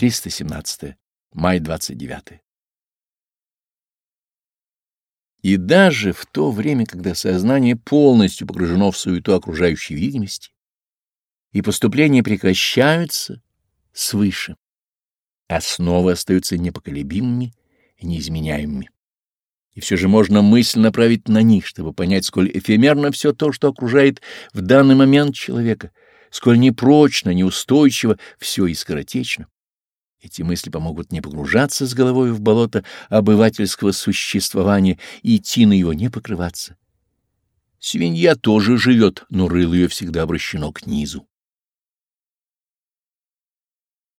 317. Май 29. И даже в то время, когда сознание полностью погружено в суету окружающей видимости, и поступления прекращаются свыше, основы остаются непоколебимыми и неизменяемыми. И все же можно мысль направить на них, чтобы понять, сколь эфемерно все то, что окружает в данный момент человека, сколь непрочно, неустойчиво, все и скоротечно. Эти мысли помогут не погружаться с головой в болото обывательского существования и идти на его не покрываться. Свинья тоже живет, но рыло ее всегда обращено к низу.